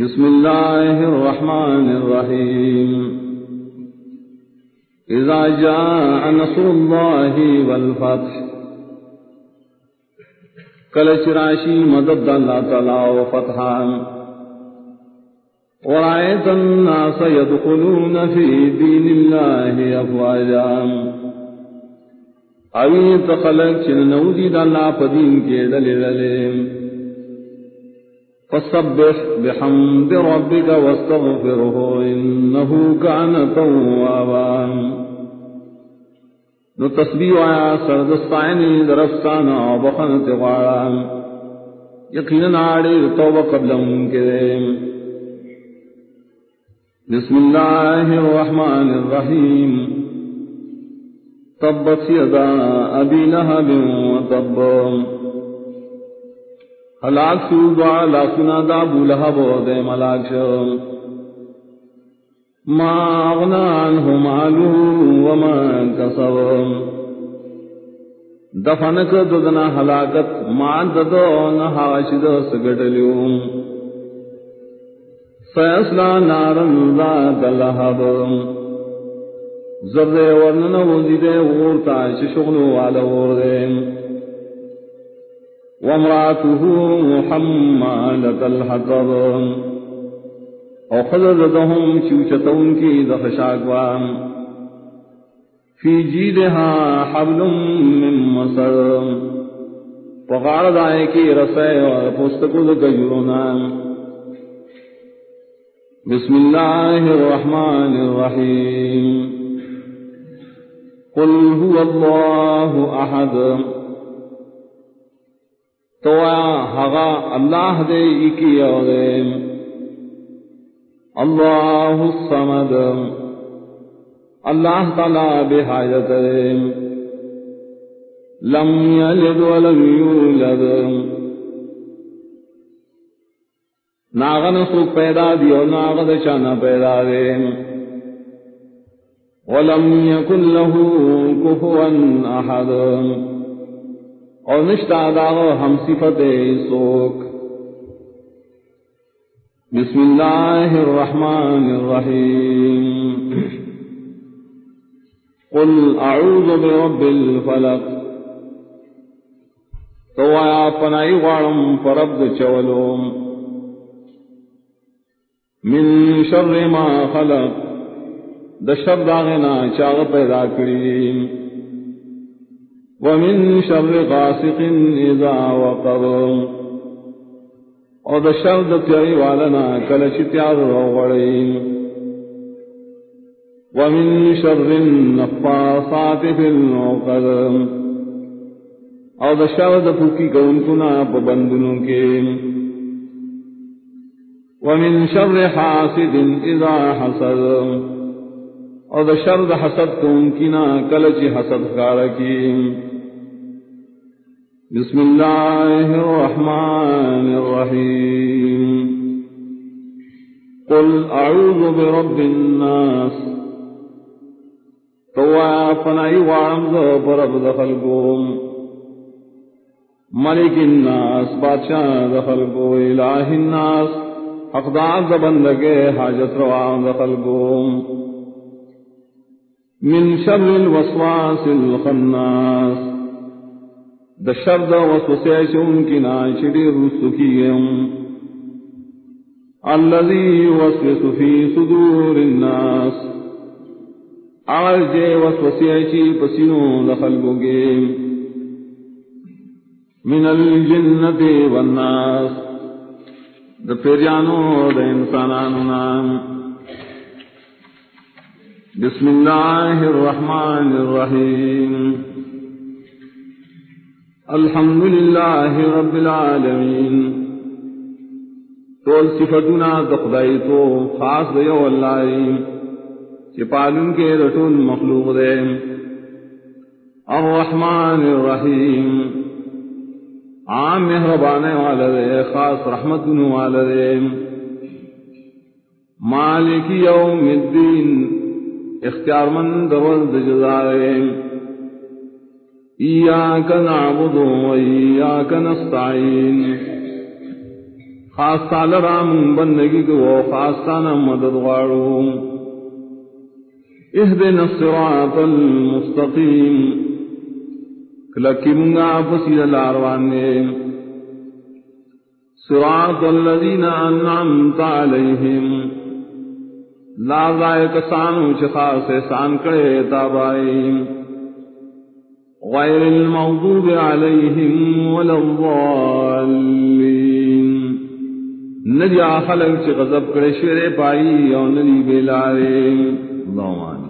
بسم الله الرحمن الرحيم إذا جاء نصر الله والفتح. کلچ راشی مدد اللہ تعالی و فتحان. ورائیت الناس يدخلون في دين الله افواجا. اویت خلق چل نوزی دا اللہ پدین کے فسبح بحمد ربك واستغفره إنه كان توابا۔ نو تسبیح آیا سرد السائنی درستانا وبخن تغارا یقینا آڑی توبہ قبل ان منکرے بسم اللہ الرحمن الرحیم۔ تبت یدا ابی لہب وتب ہلاک شو دعا لا سنا دا بولہب دے ملاک شو۔ ما اغنا عنہ مالو وما کسب دفنک ددنا ہلاکت ما ددو نحاش دس گٹلیو سیسلا نارن ذات لہب زرد ورنن وزید ورتا ششغلو والا وردیم وامراته محمالة الحطب. او خلدهم شوشتون کی دخشاکوام فی جیدها حبل من مصر. وقال دائے کی رسے اور پستکل گجرنا بسم اللہ الرحمن الرحیم. قل هو الله احد. تو ہگا اللہ دے کی دے اللہ الصمد۔ اللہ تعالی بے حاجت لم یلد ولم یولد۔ ناغن سو پیدا دی اور ناغد چانا پیدا دے ولم یکن له کفوا احد۔ اور نشتا داغ ہم صفت سوک۔ بسم اللہ الرحمن الرحیم۔ قل اعوذ برب الفلق۔ تو آیا پنائی غارم فرب چولوم۔ من شر ما خلق۔ دشب داغنا چاغ پیدا کریم ومن شر غاسق اذا وقب. او د شر د تیری والنا کله چې تیار وغړی ومن شر النفاثات في العقد. او د شر د پوکی کونکنا په بندونو کې. ومن شر حاسد اذا حسد. او د شر د حسد کونکنا کله حسد کارکی بسم الله الرحمن الرحيم. قل أعوذ برب الناس. توافنا يوعم ذو برب دخل قوم ملك الناس، بادشاہ دخل قو إله الناس. حق دعا حاجت روان دخل قوم من شر الوسواس الخناس. د شرد وسوسه شون کی ناشری رسکیم الذي يوسوس في صدور الناس اول جے وسوسه چی پسینو من الجنة والناس د پیریانو د انسانانو نام بسم الله الرحمن الرحيم الحمد لله رب العالمين. تول صفتنا دخدائی تو خاص دیو اللہ چپالن کے رٹون مخلوق دے. الرحمن الرحیم. عام مہربانے والا دے، خاص رحمت والا دے. مالک یوم الدین اختیار مند ورد جزائے إياك نعبد وإياك نستعين. خاص تال رام بندگی کو خاص تانا مدد غاڑو اهدنا الصراط المستقيم. کلکی منگا فسیل الاروانے صراط الذين انعمت عليهم لا ذائق سانو چخاص سان کرے تابائیم غير المغضوب عليهم ولا الضالين. نجا خلق چه غضب کرشوره پائی او نلی بیلارے. اللهم